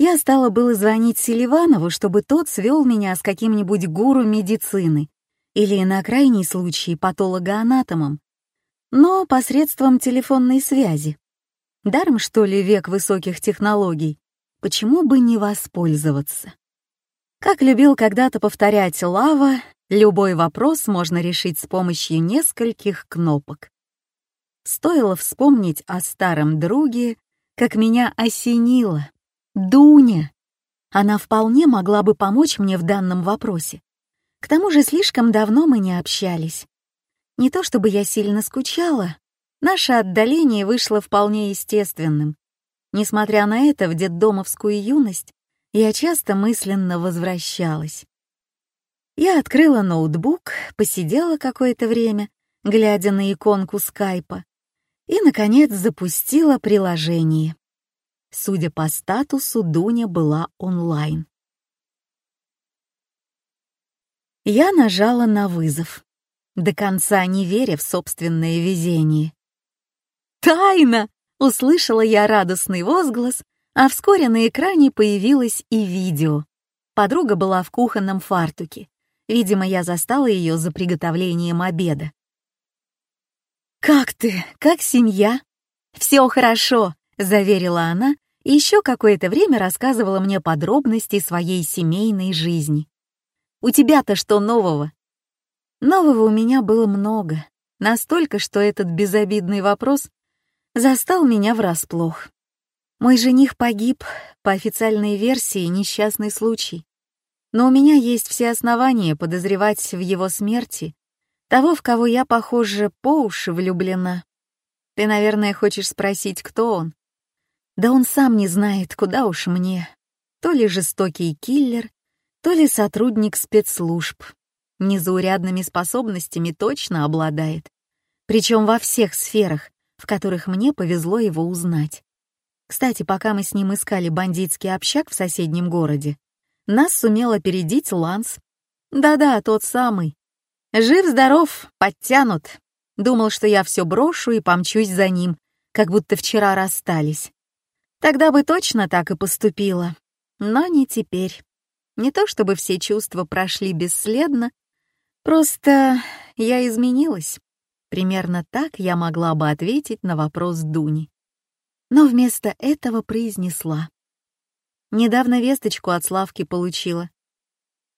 Я стала было звонить Селиванову, чтобы тот свел меня с каким-нибудь гуру медицины или, на крайний случай, патологоанатомом, но посредством телефонной связи. Даром, что ли, век высоких технологий? Почему бы не воспользоваться? Как любил когда-то повторять Лава, любой вопрос можно решить с помощью нескольких кнопок. Стоило вспомнить о старом друге, как меня осенило. Дуня! Она вполне могла бы помочь мне в данном вопросе. К тому же слишком давно мы не общались. Не то чтобы я сильно скучала, наше отдаление вышло вполне естественным. Несмотря на это, в детдомовскую юность я часто мысленно возвращалась. Я открыла ноутбук, посидела какое-то время, глядя на иконку скайпа, и, наконец, запустила приложение. Судя по статусу, Дуня была онлайн. Я нажала на вызов, до конца не веря в собственное везение. «Тайна!» — услышала я радостный возглас а вскоре на экране появилось и видео. Подруга была в кухонном фартуке. Видимо, я застала ее за приготовлением обеда. «Как ты? Как семья?» «Все хорошо», — заверила она и еще какое-то время рассказывала мне подробности своей семейной жизни. «У тебя-то что нового?» Нового у меня было много, настолько, что этот безобидный вопрос застал меня врасплох. Мой жених погиб, по официальной версии несчастный случай. Но у меня есть все основания подозревать в его смерти того, в кого я, похоже, по уши влюблена. Ты, наверное, хочешь спросить, кто он? Да он сам не знает, куда уж мне. То ли жестокий киллер, то ли сотрудник спецслужб. Незаурядными способностями точно обладает. Причем во всех сферах, в которых мне повезло его узнать. Кстати, пока мы с ним искали бандитский общак в соседнем городе, нас сумел опередить Ланс. Да-да, тот самый. Жив-здоров, подтянут. Думал, что я все брошу и помчусь за ним, как будто вчера расстались. Тогда бы точно так и поступила. Но не теперь. Не то чтобы все чувства прошли бесследно, просто я изменилась. Примерно так я могла бы ответить на вопрос Дуни но вместо этого произнесла. Недавно весточку от Славки получила.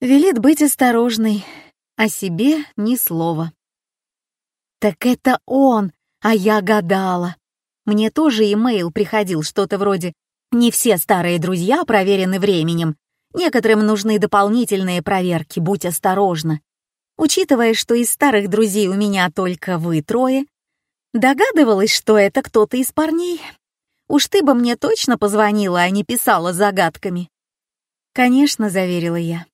Велит быть осторожной, о себе ни слова. Так это он, а я гадала. Мне тоже имейл приходил что-то вроде «Не все старые друзья проверены временем. Некоторым нужны дополнительные проверки, будь осторожна». Учитывая, что из старых друзей у меня только вы трое, догадывалась, что это кто-то из парней, Уж ты бы мне точно позвонила, а не писала загадками. Конечно, заверила я.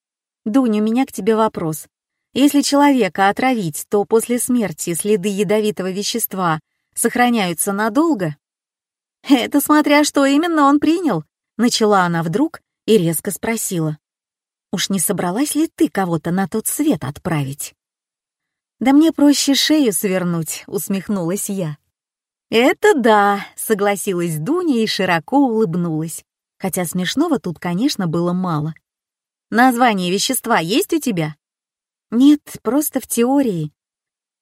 Дунь, у меня к тебе вопрос. Если человека отравить, то после смерти следы ядовитого вещества сохраняются надолго? Это смотря что именно он принял, начала она вдруг и резко спросила. Уж не собралась ли ты кого-то на тот свет отправить? Да мне проще шею свернуть, усмехнулась я. «Это да», — согласилась Дуня и широко улыбнулась, хотя смешного тут, конечно, было мало. «Название вещества есть у тебя?» «Нет, просто в теории.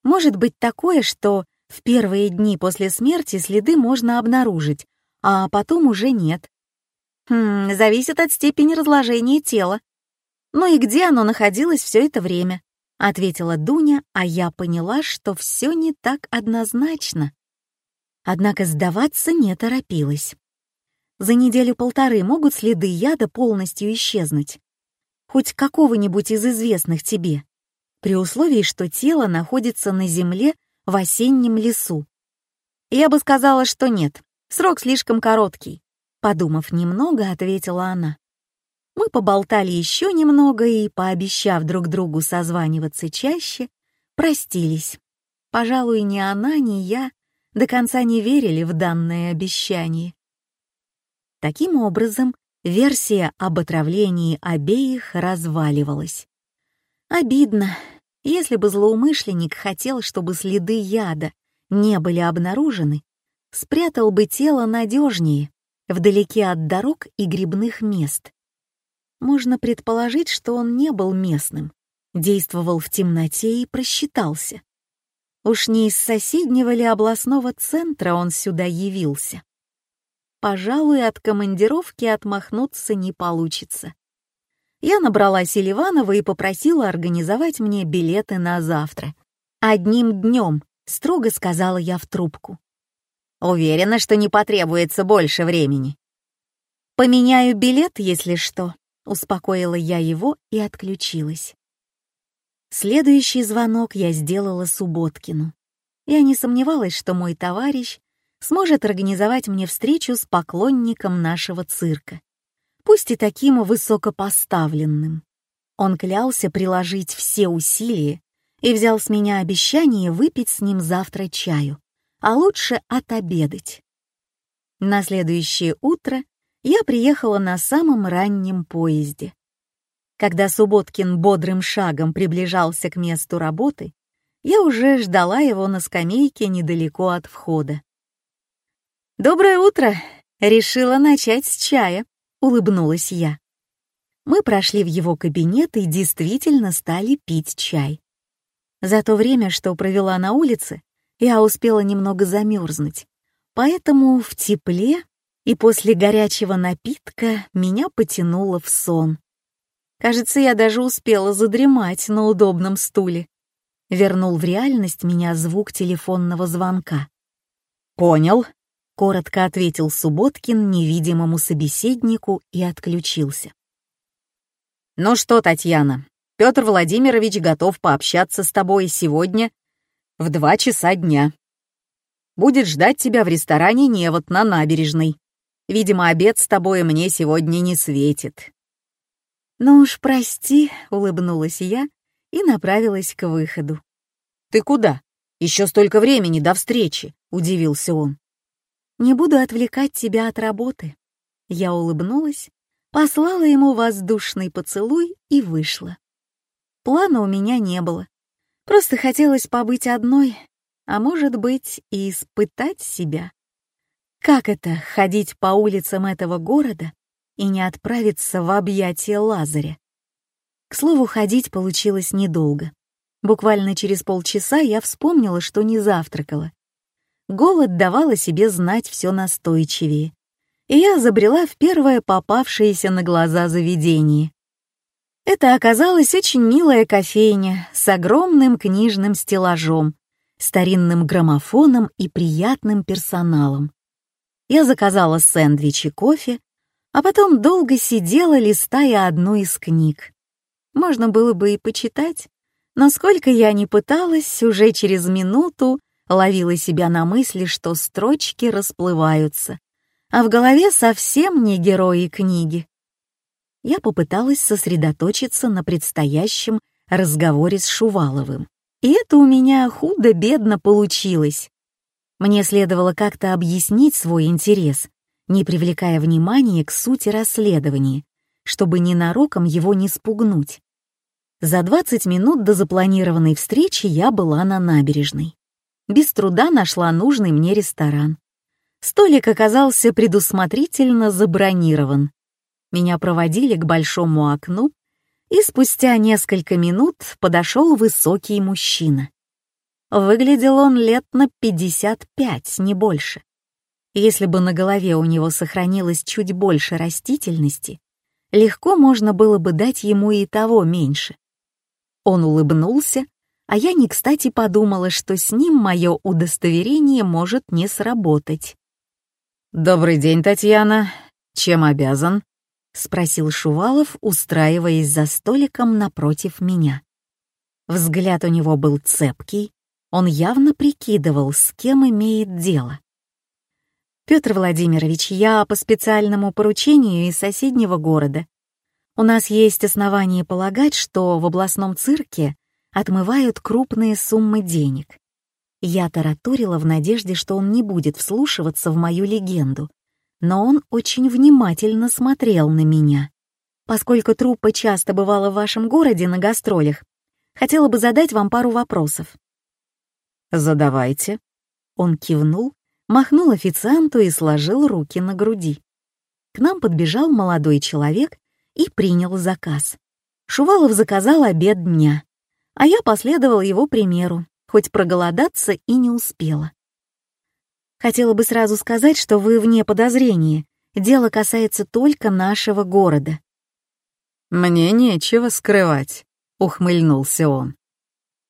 Может быть такое, что в первые дни после смерти следы можно обнаружить, а потом уже нет. Хм, зависит от степени разложения тела. Ну и где оно находилось все это время?» — ответила Дуня, а я поняла, что все не так однозначно. Однако сдаваться не торопилась. За неделю-полторы могут следы яда полностью исчезнуть. Хоть какого-нибудь из известных тебе, при условии, что тело находится на земле в осеннем лесу. Я бы сказала, что нет, срок слишком короткий. Подумав немного, ответила она. Мы поболтали еще немного и, пообещав друг другу созваниваться чаще, простились. Пожалуй, ни она, ни я до конца не верили в данное обещание. Таким образом, версия об отравлении обеих разваливалась. Обидно, если бы злоумышленник хотел, чтобы следы яда не были обнаружены, спрятал бы тело надежнее, вдалеке от дорог и грибных мест. Можно предположить, что он не был местным, действовал в темноте и просчитался. Уж не из соседнего ли областного центра он сюда явился. Пожалуй, от командировки отмахнуться не получится. Я набрала Селиванова и попросила организовать мне билеты на завтра. «Одним днем», — строго сказала я в трубку. «Уверена, что не потребуется больше времени». «Поменяю билет, если что», — успокоила я его и отключилась. Следующий звонок я сделала Субботкину. Я не сомневалась, что мой товарищ сможет организовать мне встречу с поклонником нашего цирка, пусть и таким высокопоставленным. Он клялся приложить все усилия и взял с меня обещание выпить с ним завтра чаю, а лучше отобедать. На следующее утро я приехала на самом раннем поезде. Когда Субботкин бодрым шагом приближался к месту работы, я уже ждала его на скамейке недалеко от входа. «Доброе утро!» — решила начать с чая, — улыбнулась я. Мы прошли в его кабинет и действительно стали пить чай. За то время, что провела на улице, я успела немного замерзнуть, поэтому в тепле и после горячего напитка меня потянуло в сон. Кажется, я даже успела задремать на удобном стуле. Вернул в реальность меня звук телефонного звонка. «Понял», — коротко ответил Субботкин невидимому собеседнику и отключился. «Ну что, Татьяна, Петр Владимирович готов пообщаться с тобой сегодня в два часа дня. Будет ждать тебя в ресторане «Невод» на набережной. Видимо, обед с тобой мне сегодня не светит». «Ну уж прости», — улыбнулась я и направилась к выходу. «Ты куда? Еще столько времени до встречи», — удивился он. «Не буду отвлекать тебя от работы». Я улыбнулась, послала ему воздушный поцелуй и вышла. Плана у меня не было. Просто хотелось побыть одной, а может быть и испытать себя. Как это — ходить по улицам этого города и не отправиться в объятия Лазаря? К слову, ходить получилось недолго. Буквально через полчаса я вспомнила, что не завтракала. Голод давал о себе знать все настойчивее, и я забрела в первое попавшееся на глаза заведение. Это оказалась очень милая кофейня с огромным книжным стеллажом, старинным граммофоном и приятным персоналом. Я заказала сэндвич и кофе, а потом долго сидела, листая одну из книг. Можно было бы и почитать, но сколько я ни пыталась, уже через минуту ловила себя на мысли, что строчки расплываются, а в голове совсем не герои книги. Я попыталась сосредоточиться на предстоящем разговоре с Шуваловым. И это у меня худо-бедно получилось. Мне следовало как-то объяснить свой интерес, не привлекая внимания к сути расследования, чтобы ненароком его не спугнуть. За 20 минут до запланированной встречи я была на набережной. Без труда нашла нужный мне ресторан. Столик оказался предусмотрительно забронирован. Меня проводили к большому окну, и спустя несколько минут подошел высокий мужчина. Выглядел он лет на 55, не больше. Если бы на голове у него сохранилось чуть больше растительности, легко можно было бы дать ему и того меньше. Он улыбнулся, а я не кстати подумала, что с ним мое удостоверение может не сработать. «Добрый день, Татьяна. Чем обязан?» — спросил Шувалов, устраиваясь за столиком напротив меня. Взгляд у него был цепкий, он явно прикидывал, с кем имеет дело. «Петр Владимирович, я по специальному поручению из соседнего города. У нас есть основания полагать, что в областном цирке отмывают крупные суммы денег. Я тараторила в надежде, что он не будет вслушиваться в мою легенду, но он очень внимательно смотрел на меня. Поскольку труппа часто бывала в вашем городе на гастролях, хотела бы задать вам пару вопросов. «Задавайте». Он кивнул, махнул официанту и сложил руки на груди. К нам подбежал молодой человек и принял заказ. Шувалов заказал обед дня, а я последовал его примеру, хоть проголодаться и не успела. Хотела бы сразу сказать, что вы вне подозрения. Дело касается только нашего города. «Мне нечего скрывать», — ухмыльнулся он.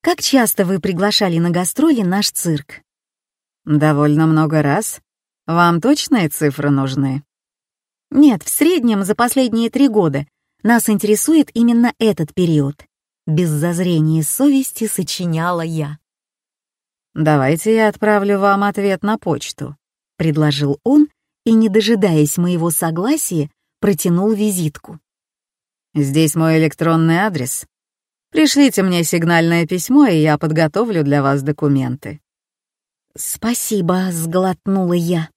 «Как часто вы приглашали на гастроли наш цирк?» «Довольно много раз. Вам точные цифры нужны?» «Нет, в среднем за последние три года. Нас интересует именно этот период». Без зазрения совести сочиняла я. «Давайте я отправлю вам ответ на почту», — предложил он и, не дожидаясь моего согласия, протянул визитку. «Здесь мой электронный адрес. Пришлите мне сигнальное письмо, и я подготовлю для вас документы». «Спасибо», — сглотнула я.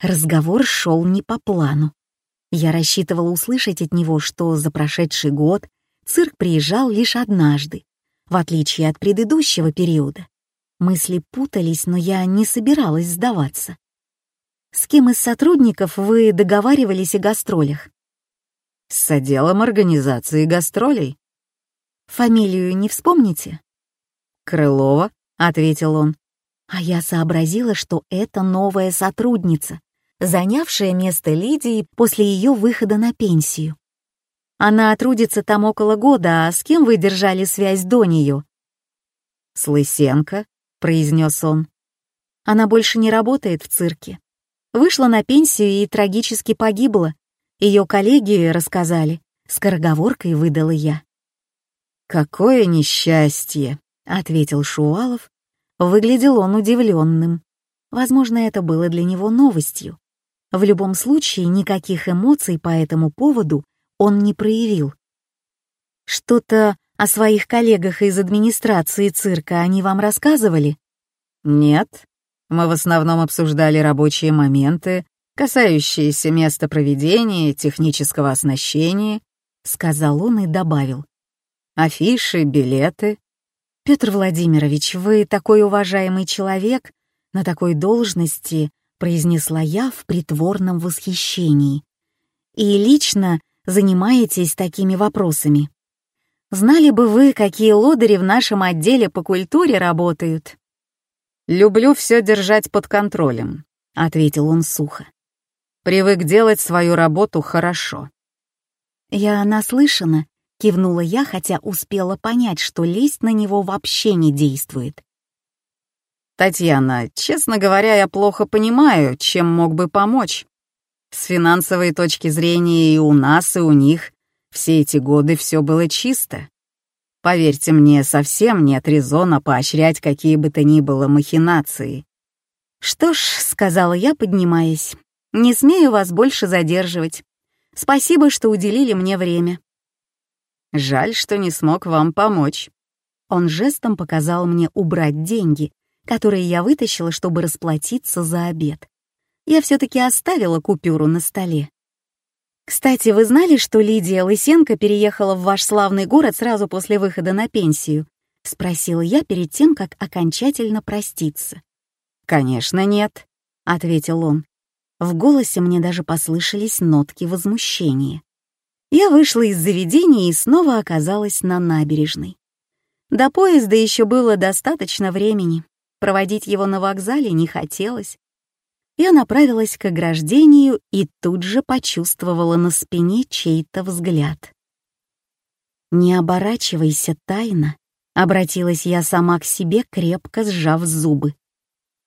Разговор шел не по плану. Я рассчитывала услышать от него, что за прошедший год цирк приезжал лишь однажды, в отличие от предыдущего периода. Мысли путались, но я не собиралась сдаваться. «С кем из сотрудников вы договаривались о гастролях?» «С отделом организации гастролей». «Фамилию не вспомните?» «Крылова», — ответил он. А я сообразила, что это новая сотрудница, занявшая место Лидии после ее выхода на пенсию. Она трудится там около года, а с кем вы держали связь до нее? С Лысенко, — произнес он. Она больше не работает в цирке. Вышла на пенсию и трагически погибла. Ее коллеги рассказали. Скороговоркой выдала я. «Какое несчастье!» — ответил Шуалов. Выглядел он удивленным. Возможно, это было для него новостью. В любом случае, никаких эмоций по этому поводу он не проявил. Что-то о своих коллегах из администрации цирка они вам рассказывали? Нет. Мы в основном обсуждали рабочие моменты, касающиеся места проведения, технического оснащения, сказал он и добавил. Афиши, билеты. Петр Владимирович, вы такой уважаемый человек, на такой должности, произнесла я в притворном восхищении. И лично занимаетесь такими вопросами. Знали бы вы, какие лодыри в нашем отделе по культуре работают». «Люблю все держать под контролем», — ответил он сухо. «Привык делать свою работу хорошо». «Я наслышана», — кивнула я, хотя успела понять, что лезть на него вообще не действует. «Татьяна, честно говоря, я плохо понимаю, чем мог бы помочь. С финансовой точки зрения и у нас, и у них все эти годы все было чисто. Поверьте мне, совсем нет резона поощрять какие бы то ни было махинации. «Что ж», — сказала я, поднимаясь, — «не смею вас больше задерживать. Спасибо, что уделили мне время». «Жаль, что не смог вам помочь». Он жестом показал мне убрать деньги, которые я вытащила, чтобы расплатиться за обед. Я все-таки оставила купюру на столе. Кстати, вы знали, что Лидия Лысенко переехала в ваш славный город сразу после выхода на пенсию? Спросила я перед тем, как окончательно проститься. Конечно, нет, ответил он. В голосе мне даже послышались нотки возмущения. Я вышла из заведения и снова оказалась на набережной. До поезда еще было достаточно времени. Проводить его на вокзале не хотелось, я направилась к ограждению и тут же почувствовала на спине чей-то взгляд. «Не оборачивайся тайно», — обратилась я сама к себе, крепко сжав зубы.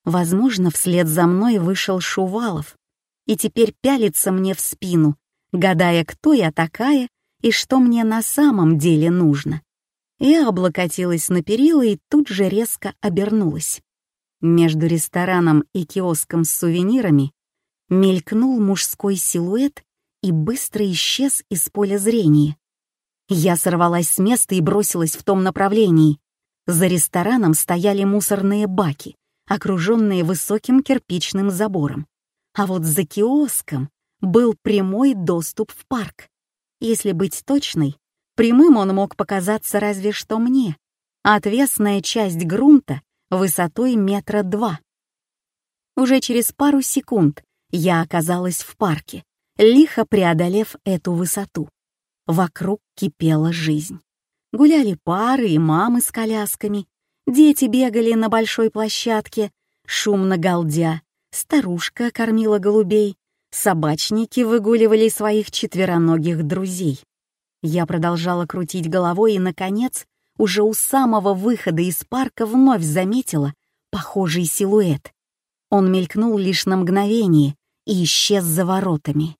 Возможно, вслед за мной вышел Шувалов и теперь пялится мне в спину, гадая, кто я такая и что мне на самом деле нужно. Я облокотилась на перила и тут же резко обернулась. Между рестораном и киоском с сувенирами мелькнул мужской силуэт и быстро исчез из поля зрения. Я сорвалась с места и бросилась в том направлении. За рестораном стояли мусорные баки, окруженные высоким кирпичным забором. А вот за киоском был прямой доступ в парк. Если быть точной, прямым он мог показаться разве что мне. Отвесная часть грунта высотой метра два. Уже через пару секунд я оказалась в парке, лихо преодолев эту высоту. Вокруг кипела жизнь. Гуляли пары и мамы с колясками, дети бегали на большой площадке, шумно галдя, старушка кормила голубей, собачники выгуливали своих четвероногих друзей. Я продолжала крутить головой и, наконец, уже у самого выхода из парка вновь заметила похожий силуэт. Он мелькнул лишь на мгновение и исчез за воротами.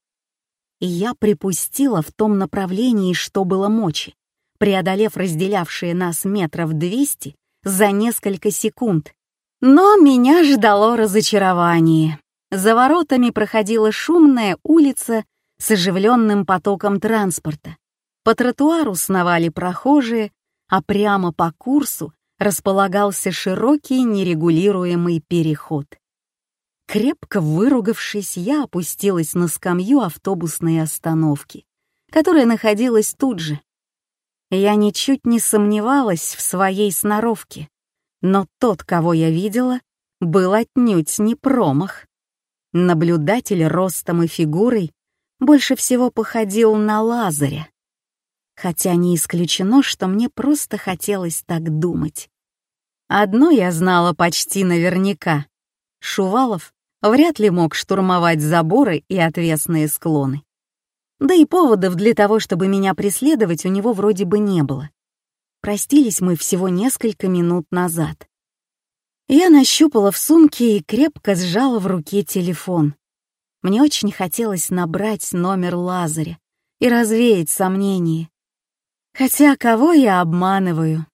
И я припустила в том направлении, что было мочи, преодолев разделявшие нас метров двести за несколько секунд. Но меня ждало разочарование. За воротами проходила шумная улица с оживленным потоком транспорта. По тротуару сновали прохожие, а прямо по курсу располагался широкий нерегулируемый переход. Крепко выругавшись, я опустилась на скамью автобусной остановки, которая находилась тут же. Я ничуть не сомневалась в своей сноровке, но тот, кого я видела, был отнюдь не промах. Наблюдатель ростом и фигурой больше всего походил на Лазаря. Хотя не исключено, что мне просто хотелось так думать. Одно я знала почти наверняка. Шувалов вряд ли мог штурмовать заборы и отвесные склоны. Да и поводов для того, чтобы меня преследовать, у него вроде бы не было. Простились мы всего несколько минут назад. Я нащупала в сумке и крепко сжала в руке телефон. Мне очень хотелось набрать номер Лазаря и развеять сомнения. Хотя кого я обманываю?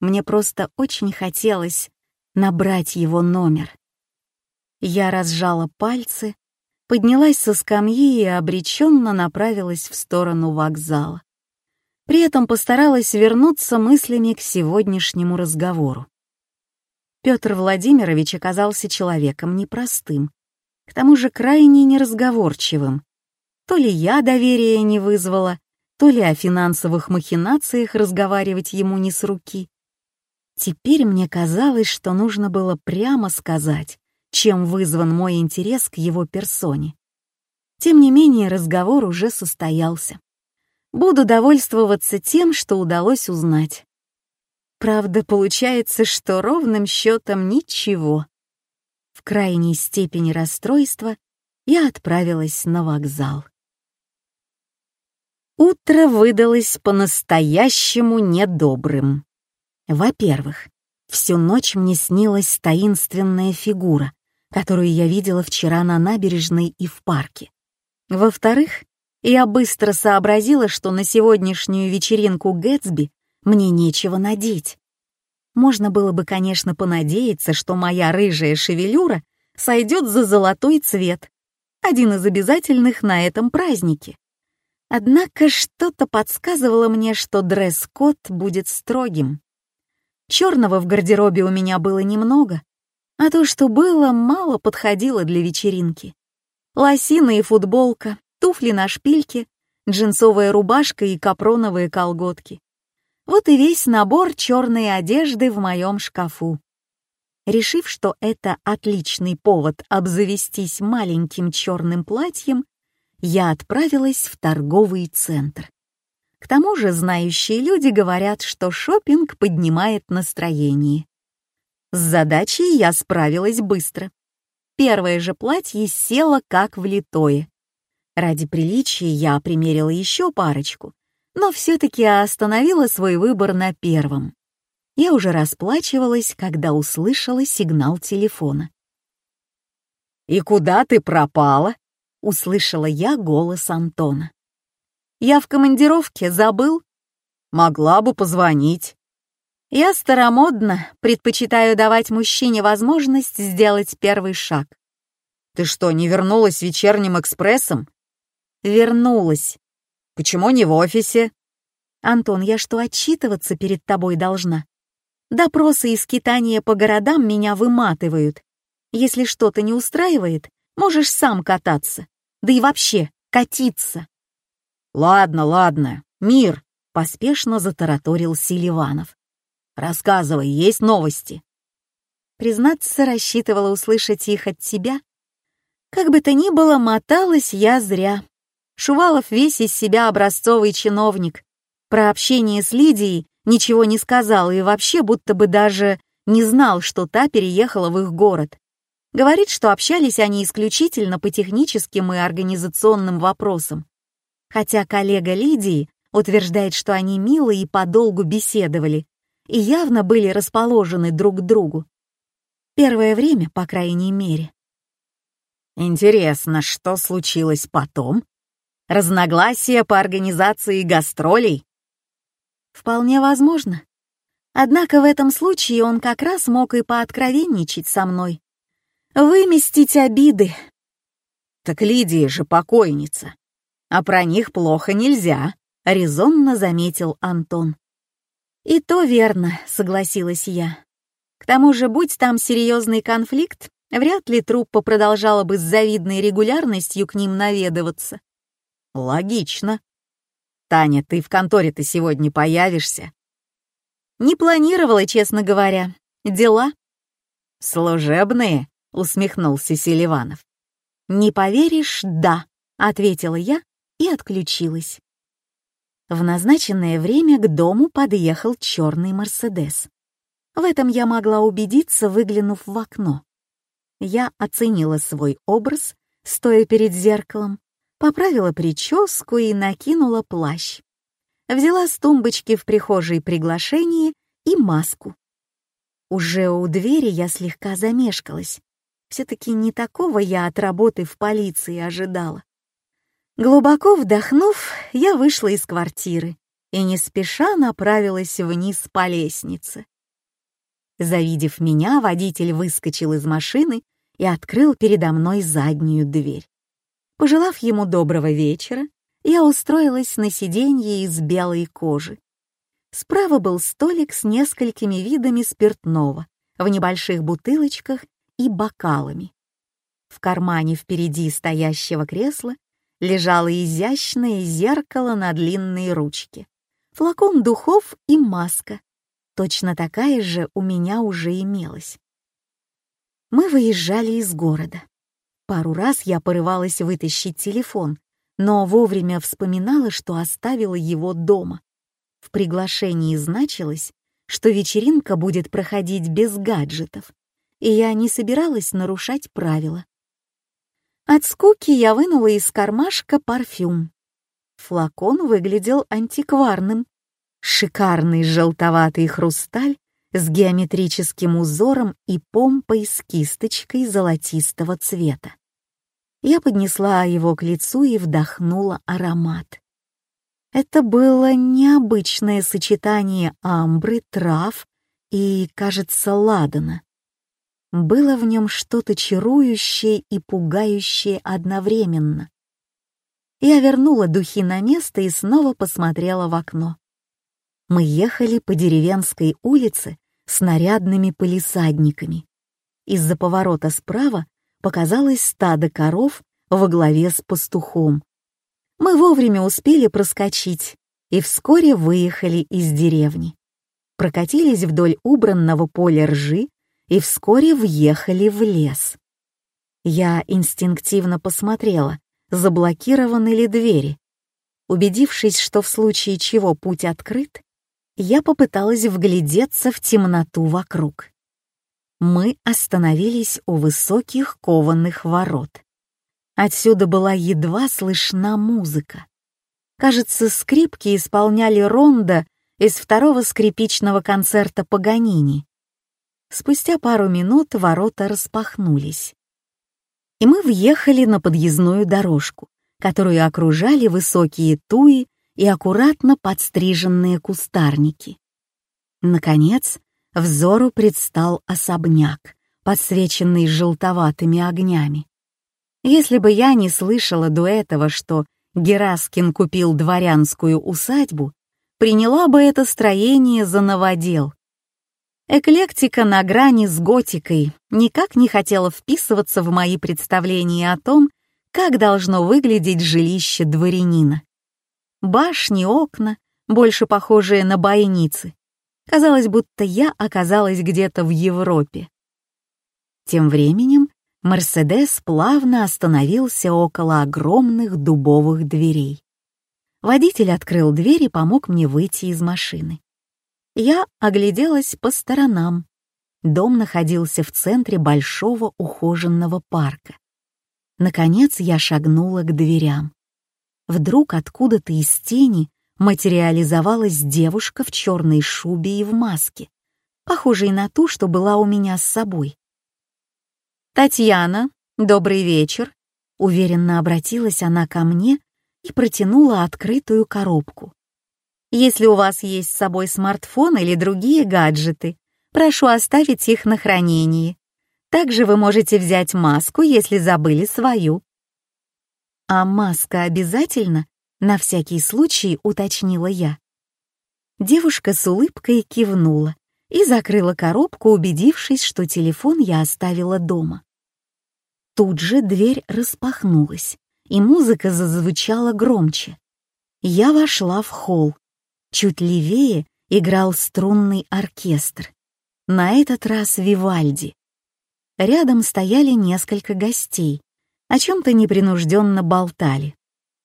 Мне просто очень хотелось набрать его номер. Я разжала пальцы, поднялась со скамьи и обреченно направилась в сторону вокзала. При этом постаралась вернуться мыслями к сегодняшнему разговору. Петр Владимирович оказался человеком непростым, к тому же крайне неразговорчивым. То ли я доверия не вызвала, то ли о финансовых махинациях разговаривать ему не с руки. Теперь мне казалось, что нужно было прямо сказать, чем вызван мой интерес к его персоне. Тем не менее, разговор уже состоялся. Буду довольствоваться тем, что удалось узнать. Правда, получается, что ровным счетом ничего. В крайней степени расстройства я отправилась на вокзал. Утро выдалось по-настоящему недобрым. Во-первых, всю ночь мне снилась таинственная фигура, которую я видела вчера на набережной и в парке. Во-вторых, я быстро сообразила, что на сегодняшнюю вечеринку Гэтсби мне нечего надеть. Можно было бы, конечно, понадеяться, что моя рыжая шевелюра сойдет за золотой цвет, один из обязательных на этом празднике. Однако что-то подсказывало мне, что дресс-код будет строгим. Черного в гардеробе у меня было немного, а то, что было, мало подходило для вечеринки. Лосины и футболка, туфли на шпильке, джинсовая рубашка и капроновые колготки. Вот и весь набор черной одежды в моем шкафу. Решив, что это отличный повод обзавестись маленьким черным платьем, я отправилась в торговый центр. К тому же знающие люди говорят, что шопинг поднимает настроение. С задачей я справилась быстро. Первое же платье село как влитое. Ради приличия я примерила еще парочку, но все-таки остановила свой выбор на первом. Я уже расплачивалась, когда услышала сигнал телефона. «И куда ты пропала?» — услышала я голос Антона. «Я в командировке, забыл?» «Могла бы позвонить». Я старомодно предпочитаю давать мужчине возможность сделать первый шаг. «Ты что, не вернулась вечерним экспрессом?» «Вернулась. Почему не в офисе?» «Антон, я что, отчитываться перед тобой должна? Допросы и скитания по городам меня выматывают. Если что-то не устраивает, можешь сам кататься. Да и вообще, катиться». «Ладно, ладно, мир», — поспешно затараторил Селиванов. «Рассказывай, есть новости?» Признаться, рассчитывала услышать их от тебя. Как бы то ни было, моталась я зря. Шувалов весь из себя образцовый чиновник. Про общение с Лидией ничего не сказал и вообще будто бы даже не знал, что та переехала в их город. Говорит, что общались они исключительно по техническим и организационным вопросам. Хотя коллега Лидии утверждает, что они мило и подолгу беседовали и явно были расположены друг к другу. Первое время, по крайней мере. Интересно, что случилось потом? Разногласия по организации гастролей? Вполне возможно. Однако в этом случае он как раз мог и пооткровенничать со мной. Выместить обиды. Так Лидия же покойница. А про них плохо нельзя, резонно заметил Антон. И то верно, согласилась я. К тому же, будь там серьезный конфликт, вряд ли труппа продолжала бы с завидной регулярностью к ним наведываться. Логично. Таня, ты в конторе-то сегодня появишься? Не планировала, честно говоря. Дела? Служебные, усмехнулся Селиванов. Не поверишь, да, ответила я и отключилась. В назначенное время к дому подъехал черный Мерседес. В этом я могла убедиться, выглянув в окно. Я оценила свой образ, стоя перед зеркалом, поправила прическу и накинула плащ. Взяла с тумбочки в прихожей приглашение и маску. Уже у двери я слегка замешкалась. Все-таки не такого я от работы в полиции ожидала. Глубоко вдохнув, я вышла из квартиры и не спеша направилась вниз по лестнице. Завидев меня, водитель выскочил из машины и открыл передо мной заднюю дверь. Пожелав ему доброго вечера, я устроилась на сиденье из белой кожи. Справа был столик с несколькими видами спиртного в небольших бутылочках и бокалами. В кармане впереди стоящего кресла лежало изящное зеркало на длинной ручке, флакон духов и маска. Точно такая же у меня уже имелась. Мы выезжали из города. Пару раз я порывалась вытащить телефон, но вовремя вспоминала, что оставила его дома. В приглашении значилось, что вечеринка будет проходить без гаджетов, и я не собиралась нарушать правила. От скуки я вынула из кармашка парфюм. Флакон выглядел антикварным. Шикарный желтоватый хрусталь с геометрическим узором и помпой с кисточкой золотистого цвета. Я поднесла его к лицу и вдохнула аромат. Это было необычное сочетание амбры, трав и, кажется, ладана. Было в нем что-то чарующее и пугающее одновременно. Я вернула духи на место и снова посмотрела в окно. Мы ехали по деревенской улице с нарядными полисадниками. Из-за поворота справа показалось стадо коров во главе с пастухом. Мы вовремя успели проскочить и вскоре выехали из деревни. Прокатились вдоль убранного поля ржи и вскоре въехали в лес. Я инстинктивно посмотрела, заблокированы ли двери. Убедившись, что в случае чего путь открыт, я попыталась вглядеться в темноту вокруг. Мы остановились у высоких кованых ворот. Отсюда была едва слышна музыка. Кажется, скрипки исполняли ронда из второго скрипичного концерта Паганини. Спустя пару минут ворота распахнулись. И мы въехали на подъездную дорожку, которую окружали высокие туи и аккуратно подстриженные кустарники. Наконец, взору предстал особняк, подсвеченный желтоватыми огнями. Если бы я не слышала до этого, что Гераскин купил дворянскую усадьбу, приняла бы это строение за новодел, Эклектика на грани с готикой никак не хотела вписываться в мои представления о том, как должно выглядеть жилище дворянина. Башни, окна, больше похожие на бойницы. Казалось, будто я оказалась где-то в Европе. Тем временем Мерседес плавно остановился около огромных дубовых дверей. Водитель открыл дверь и помог мне выйти из машины. Я огляделась по сторонам. Дом находился в центре большого ухоженного парка. Наконец я шагнула к дверям. Вдруг откуда-то из тени материализовалась девушка в черной шубе и в маске, похожей на ту, что была у меня с собой. «Татьяна, добрый вечер», — уверенно обратилась она ко мне и протянула открытую коробку. «Если у вас есть с собой смартфон или другие гаджеты, прошу оставить их на хранении. Также вы можете взять маску, если забыли свою». «А маска обязательно?» — на всякий случай уточнила я. Девушка с улыбкой кивнула и закрыла коробку, убедившись, что телефон я оставила дома. Тут же дверь распахнулась, и музыка зазвучала громче. Я вошла в холл. Чуть левее играл струнный оркестр. На этот раз Вивальди. Рядом стояли несколько гостей, о чем-то непринужденно болтали.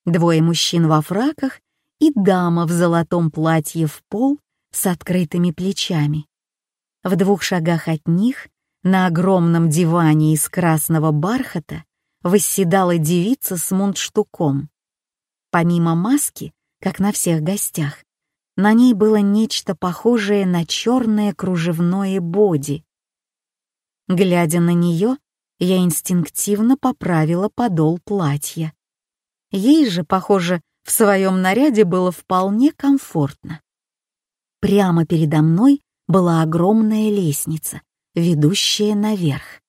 Двое мужчин во фраках и дама в золотом платье в пол с открытыми плечами. В двух шагах от них на огромном диване из красного бархата восседала девица с мундштуком. Помимо маски, как на всех гостях, на ней было нечто похожее на черное кружевное боди. Глядя на нее, я инстинктивно поправила подол платья. Ей же, похоже, в своем наряде было вполне комфортно. Прямо передо мной была огромная лестница, ведущая наверх.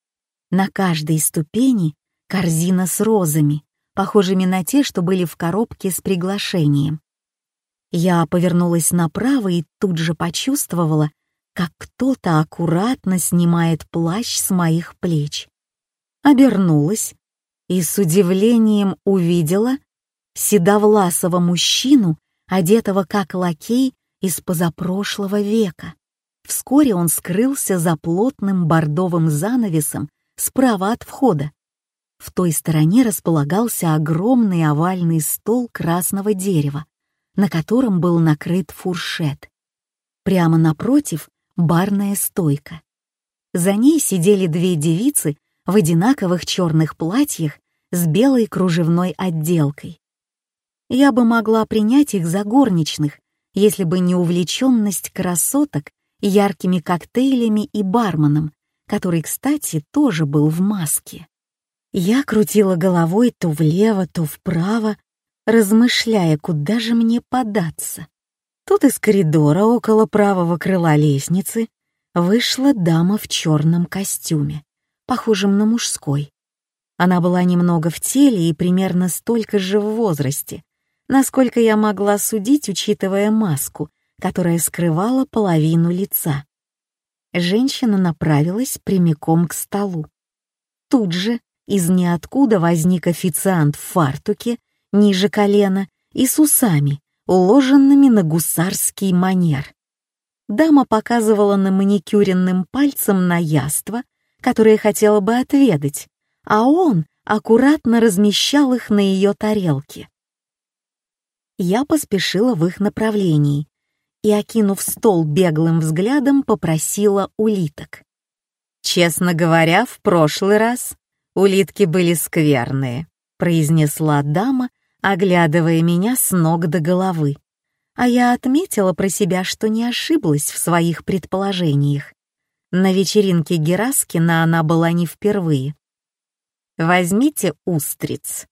На каждой ступени корзина с розами, похожими на те, что были в коробке с приглашением. Я повернулась направо и тут же почувствовала, как кто-то аккуратно снимает плащ с моих плеч. Обернулась и с удивлением увидела седовласого мужчину, одетого как лакей из позапрошлого века. Вскоре он скрылся за плотным бордовым занавесом справа от входа. В той стороне располагался огромный овальный стол красного дерева, на котором был накрыт фуршет. Прямо напротив — барная стойка. За ней сидели две девицы в одинаковых черных платьях с белой кружевной отделкой. Я бы могла принять их за горничных, если бы не увлеченность красоток яркими коктейлями и барменом, который, кстати, тоже был в маске. Я крутила головой то влево, то вправо, размышляя, куда же мне податься. Тут из коридора около правого крыла лестницы вышла дама в черном костюме, похожем на мужской. Она была немного в теле и примерно столько же в возрасте, насколько я могла судить, учитывая маску, которая скрывала половину лица. Женщина направилась прямиком к столу. Тут же из ниоткуда возник официант в фартуке ниже колена и с усами, уложенными на гусарский манер. Дама показывала на маникюренным пальцем на яство, которое хотела бы отведать, а он аккуратно размещал их на ее тарелке. Я поспешила в их направлении и, окинув стол беглым взглядом, попросила улиток. «Честно говоря, в прошлый раз улитки были скверные», произнесла дама, оглядывая меня с ног до головы. А я отметила про себя, что не ошиблась в своих предположениях. На вечеринке Гераскина она была не впервые. «Возьмите устриц».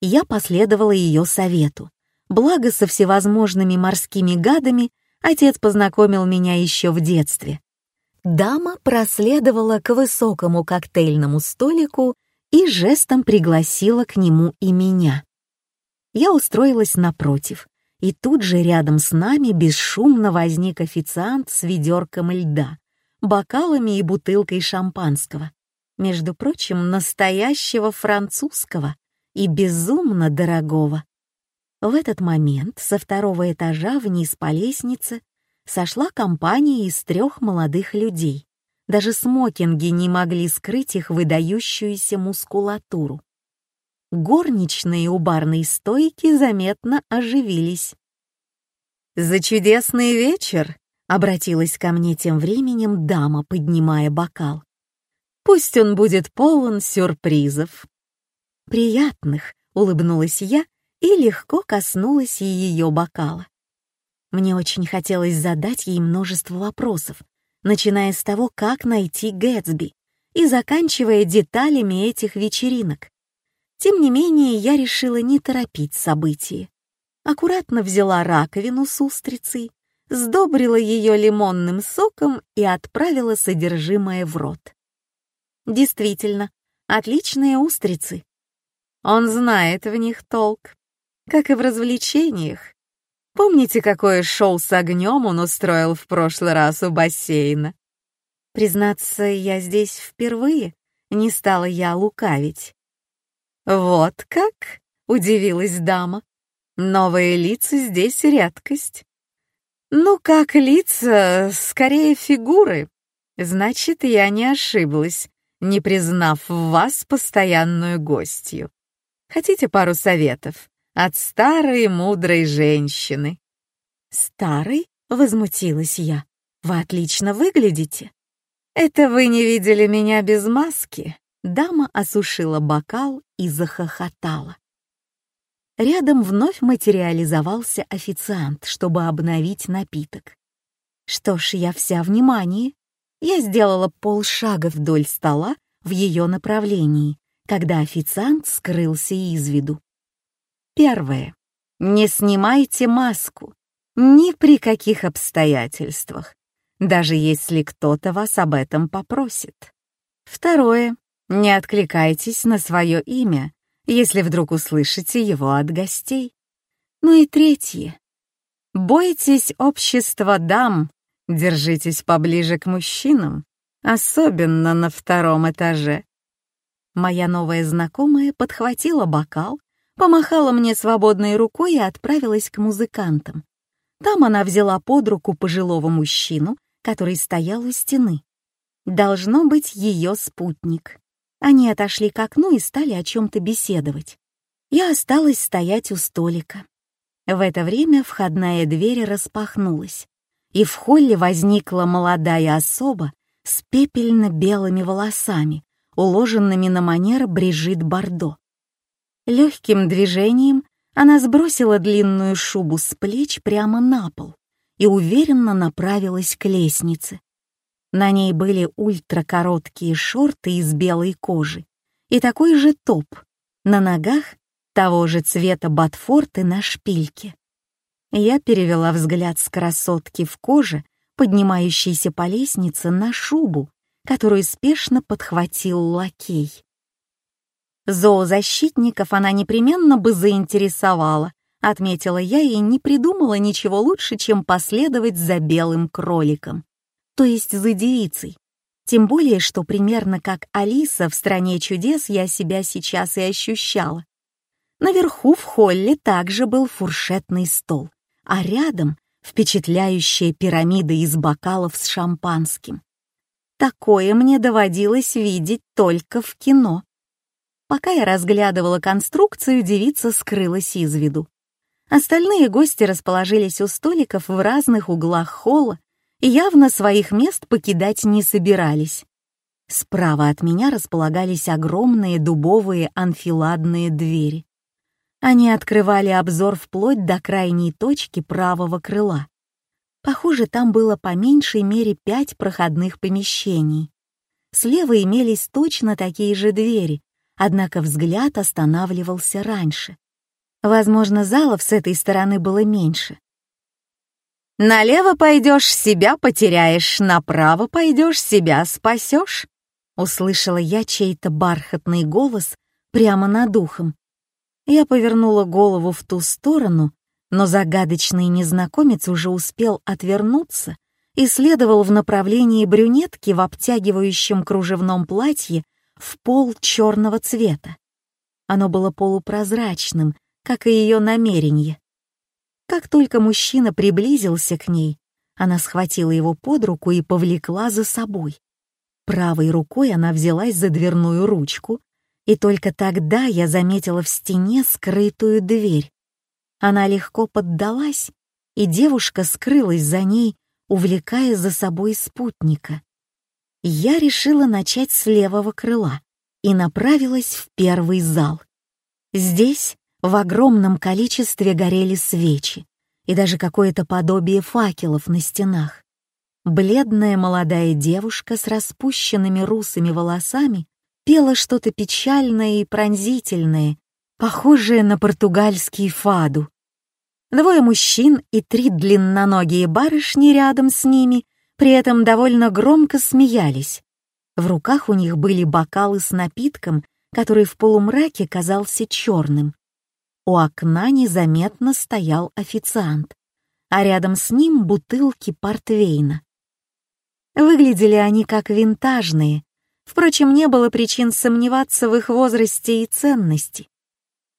Я последовала ее совету Благо, со всевозможными морскими гадами отец познакомил меня еще в детстве. Дама проследовала к высокому коктейльному столику и жестом пригласила к нему и меня. Я устроилась напротив, и тут же рядом с нами бесшумно возник официант с ведерком льда, бокалами и бутылкой шампанского. Между прочим, настоящего французского и безумно дорогого. В этот момент со второго этажа вниз по лестнице сошла компания из трех молодых людей, Даже смокинги не могли скрыть их выдающуюся мускулатуру. Горничные у барной стойки заметно оживились. «За чудесный вечер!» — обратилась ко мне тем временем дама, поднимая бокал. «Пусть он будет полон сюрпризов». «Приятных!» — улыбнулась я и легко коснулась ее бокала. Мне очень хотелось задать ей множество вопросов, начиная с того, как найти Гэтсби, и заканчивая деталями этих вечеринок. Тем не менее, я решила не торопить события. Аккуратно взяла раковину с устрицей, сдобрила ее лимонным соком и отправила содержимое в рот. Действительно, отличные устрицы. Он знает в них толк, как и в развлечениях. Помните, какое шоу с огнем он устроил в прошлый раз у бассейна? Признаться, я здесь впервые, не стала я лукавить. Вот как? Удивилась дама. Новые лица здесь редкость. Ну, как лица, скорее фигуры. Значит, я не ошиблась, не признав в вас постоянную гостью. Хотите пару советов? от старой мудрой женщины. «Старой?» — возмутилась я. «Вы отлично выглядите». «Это вы не видели меня без маски?» Дама осушила бокал и захохотала. Рядом вновь материализовался официант, чтобы обновить напиток. Что ж, я вся внимание. Я сделала полшага вдоль стола в ее направлении, когда официант скрылся из виду. Первое. Не снимайте маску. Ни при каких обстоятельствах, даже если кто-то вас об этом попросит. Второе. Не откликайтесь на свое имя, если вдруг услышите его от гостей. Ну и третье. Бойтесь общества дам, держитесь поближе к мужчинам, особенно на втором этаже. Моя новая знакомая подхватила бокал помахала мне свободной рукой и отправилась к музыкантам. Там она взяла под руку пожилого мужчину, который стоял у стены. Должно быть ее спутник. Они отошли к окну и стали о чем-то беседовать. Я осталась стоять у столика. В это время входная дверь распахнулась, и в холле возникла молодая особа с пепельно-белыми волосами, уложенными на манер Брижит Бардо. Легким движением она сбросила длинную шубу с плеч прямо на пол и уверенно направилась к лестнице. На ней были ультракороткие шорты из белой кожи и такой же топ, на ногах того же цвета ботфорты на шпильке. Я перевела взгляд с красотки в коже, поднимающейся по лестнице, на шубу, которую спешно подхватил лакей. Зоозащитников она непременно бы заинтересовала, отметила я и не придумала ничего лучше, чем последовать за белым кроликом, то есть за девицей. Тем более, что примерно как Алиса в «Стране чудес» я себя сейчас и ощущала. Наверху в холле также был фуршетный стол, а рядом впечатляющая пирамида из бокалов с шампанским. Такое мне доводилось видеть только в кино. Пока я разглядывала конструкцию, девица скрылась из виду. Остальные гости расположились у столиков в разных углах холла явно своих мест покидать не собирались. Справа от меня располагались огромные дубовые анфиладные двери. Они открывали обзор вплоть до крайней точки правого крыла. Похоже, там было по меньшей мере пять проходных помещений. Слева имелись точно такие же двери, однако взгляд останавливался раньше. Возможно, залов с этой стороны было меньше. «Налево пойдешь, себя потеряешь, направо пойдешь, себя спасешь», услышала я чей-то бархатный голос прямо над ухом. Я повернула голову в ту сторону, но загадочный незнакомец уже успел отвернуться и следовал в направлении брюнетки в обтягивающем кружевном платье в пол черного цвета. Оно было полупрозрачным, как и ее намерение. Как только мужчина приблизился к ней, она схватила его под руку и повлекла за собой. Правой рукой она взялась за дверную ручку, и только тогда я заметила в стене скрытую дверь. Она легко поддалась, и девушка скрылась за ней, увлекая за собой спутника. Я решила начать с левого крыла и направилась в первый зал. Здесь в огромном количестве горели свечи и даже какое-то подобие факелов на стенах. Бледная молодая девушка с распущенными русыми волосами пела что-то печальное и пронзительное, похожее на португальский фаду. Двое мужчин и три длинноногие барышни рядом с ними при этом довольно громко смеялись. В руках у них были бокалы с напитком, который в полумраке казался черным. У окна незаметно стоял официант, а рядом с ним бутылки портвейна. Выглядели они как винтажные, впрочем, не было причин сомневаться в их возрасте и ценности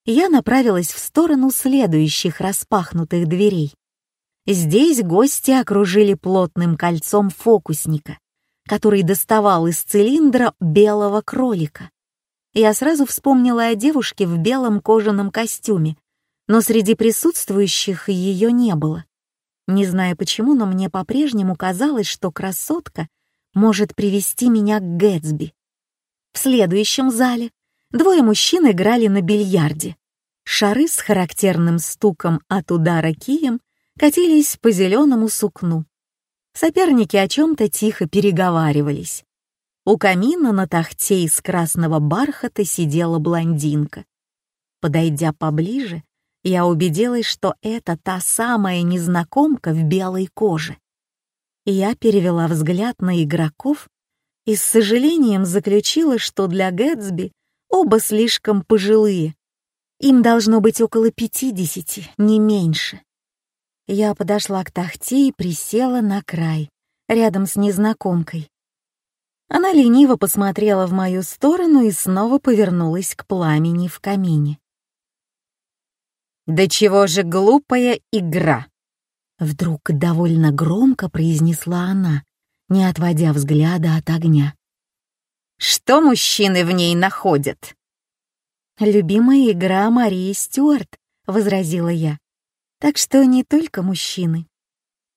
я направилась в сторону следующих распахнутых дверей. Здесь гости окружили плотным кольцом фокусника, который доставал из цилиндра белого кролика. Я сразу вспомнила о девушке в белом кожаном костюме, но среди присутствующих ее не было. Не знаю почему, но мне по-прежнему казалось, что красотка может привести меня к Гэтсби. В следующем зале двое мужчин играли на бильярде. Шары с характерным стуком от удара кием катились по зеленому сукну. Соперники о чем-то тихо переговаривались. У камина на тахте из красного бархата сидела блондинка. Подойдя поближе, я убедилась, что это та самая незнакомка в белой коже. Я перевела взгляд на игроков и с сожалением заключила, что для Гэтсби оба слишком пожилые, им должно быть около пятидесяти, не меньше. Я подошла к тахте и присела на край, рядом с незнакомкой. Она лениво посмотрела в мою сторону и снова повернулась к пламени в камине. «Да чего же глупая игра!» Вдруг довольно громко произнесла она, не отводя взгляда от огня. «Что мужчины в ней находят?» «Любимая игра Марии Стюарт», — возразила я. «Так что не только мужчины».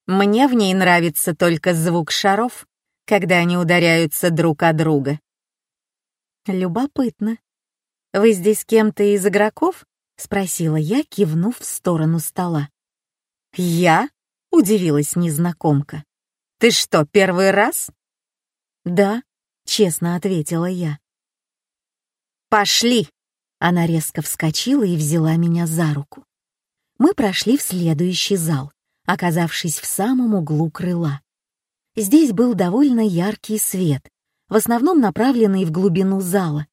«Мне в ней нравится только звук шаров, когда они ударяются друг о друга». «Любопытно. Вы здесь кем-то из игроков?» — спросила я, кивнув в сторону стола. «Я?» — удивилась незнакомка. «Ты что, первый раз?» «Да», — честно ответила я. «Пошли!» Она резко вскочила и взяла меня за руку. Мы прошли в следующий зал, оказавшись в самом углу крыла. Здесь был довольно яркий свет, в основном направленный в глубину зала.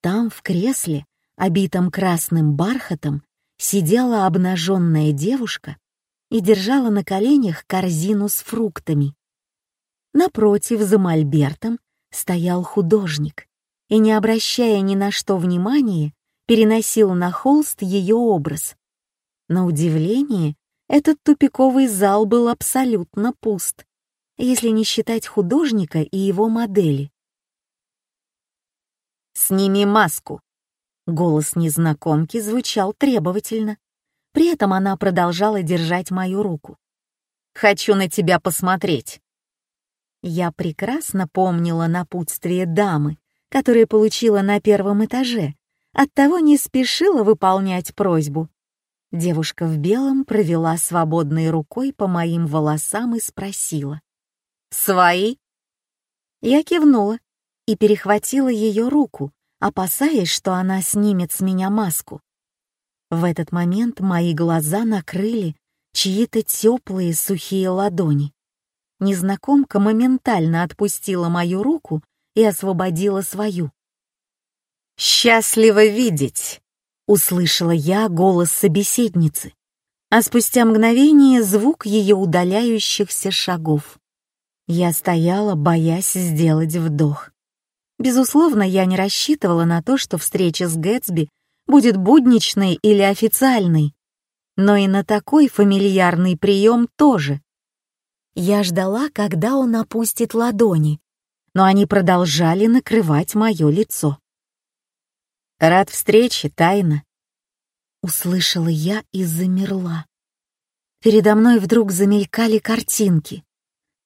Там, в кресле, обитом красным бархатом, сидела обнаженная девушка и держала на коленях корзину с фруктами. Напротив, за мольбертом, стоял художник и, не обращая ни на что внимания, переносил на холст ее образ. На удивление, этот тупиковый зал был абсолютно пуст, если не считать художника и его модели. «Сними маску!» Голос незнакомки звучал требовательно. При этом она продолжала держать мою руку. «Хочу на тебя посмотреть!» Я прекрасно помнила напутствие дамы, которое получила на первом этаже, оттого не спешила выполнять просьбу. Девушка в белом провела свободной рукой по моим волосам и спросила. «Свои?» Я кивнула и перехватила ее руку, опасаясь, что она снимет с меня маску. В этот момент мои глаза накрыли чьи-то теплые сухие ладони. Незнакомка моментально отпустила мою руку и освободила свою. «Счастливо видеть!» — услышала я голос собеседницы, а спустя мгновение звук ее удаляющихся шагов. Я стояла, боясь сделать вдох. Безусловно, я не рассчитывала на то, что встреча с Гэтсби будет будничной или официальной, но и на такой фамильярный прием тоже. Я ждала, когда он опустит ладони, но они продолжали накрывать мое лицо. «Рад встрече, тайна!» Услышала я и замерла. Передо мной вдруг замелькали картинки.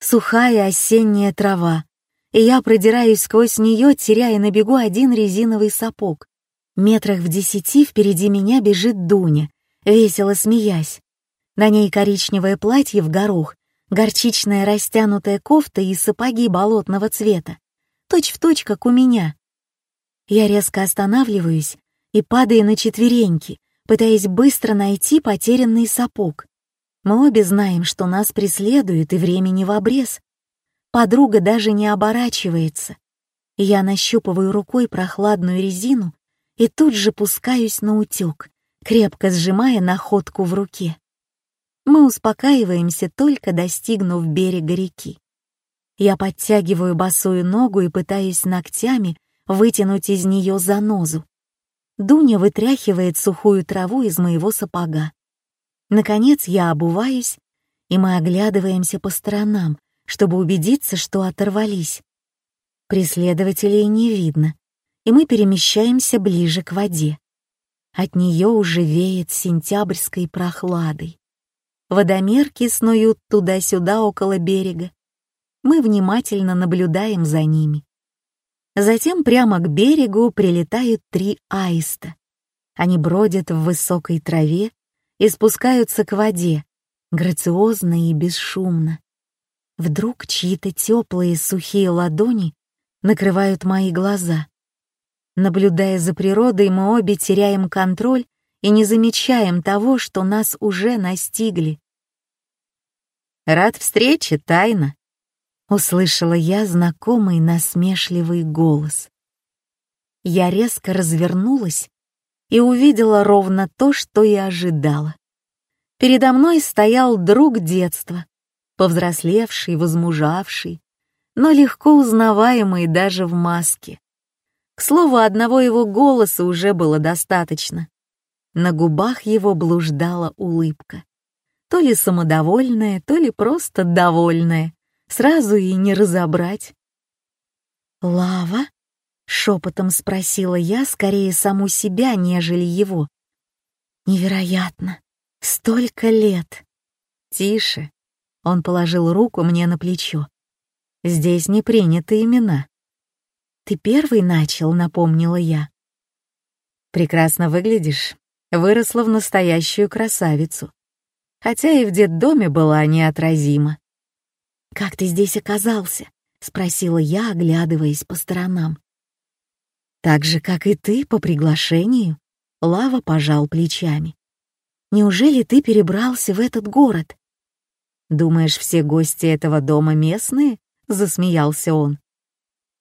Сухая осенняя трава, и я продираюсь сквозь нее, теряя на бегу один резиновый сапог. Метрах в десяти впереди меня бежит Дуня, весело смеясь. На ней коричневое платье в горох, горчичная растянутая кофта и сапоги болотного цвета. Точь в точь, как у меня. Я резко останавливаюсь и падаю на четвереньки, пытаясь быстро найти потерянный сапог. Мы обе знаем, что нас преследуют и времени в обрез. Подруга даже не оборачивается. Я нащупываю рукой прохладную резину и тут же пускаюсь на утек, крепко сжимая находку в руке. Мы успокаиваемся, только достигнув берега реки. Я подтягиваю босую ногу и пытаюсь ногтями вытянуть из нее занозу. Дуня вытряхивает сухую траву из моего сапога. Наконец я обуваюсь, и мы оглядываемся по сторонам, чтобы убедиться, что оторвались. Преследователей не видно, и мы перемещаемся ближе к воде. От нее уже веет сентябрьской прохладой. Водомерки снуют туда-сюда около берега. Мы внимательно наблюдаем за ними. Затем прямо к берегу прилетают три аиста. Они бродят в высокой траве и спускаются к воде, грациозно и бесшумно. Вдруг чьи-то теплые сухие ладони накрывают мои глаза. Наблюдая за природой, мы обе теряем контроль и не замечаем того, что нас уже настигли. «Рад встрече, Тайна!» — услышала я знакомый насмешливый голос. Я резко развернулась и увидела ровно то, что и ожидала. Передо мной стоял друг детства, повзрослевший, возмужавший, но легко узнаваемый даже в маске. К слову, одного его голоса уже было достаточно. На губах его блуждала улыбка. То ли самодовольная, то ли просто довольная. Сразу и не разобрать. «Лава?» Шепотом спросила я скорее саму себя, нежели его. Невероятно! Столько лет! Тише! Он положил руку мне на плечо. Здесь не приняты имена. Ты первый начал, напомнила я. Прекрасно выглядишь. Выросла в настоящую красавицу. Хотя и в детдоме была неотразима. «Как ты здесь оказался?» — спросила я, оглядываясь по сторонам. Так же, как и ты, по приглашению. Лава пожал плечами. Неужели ты перебрался в этот город? Думаешь, все гости этого дома местные? Засмеялся он.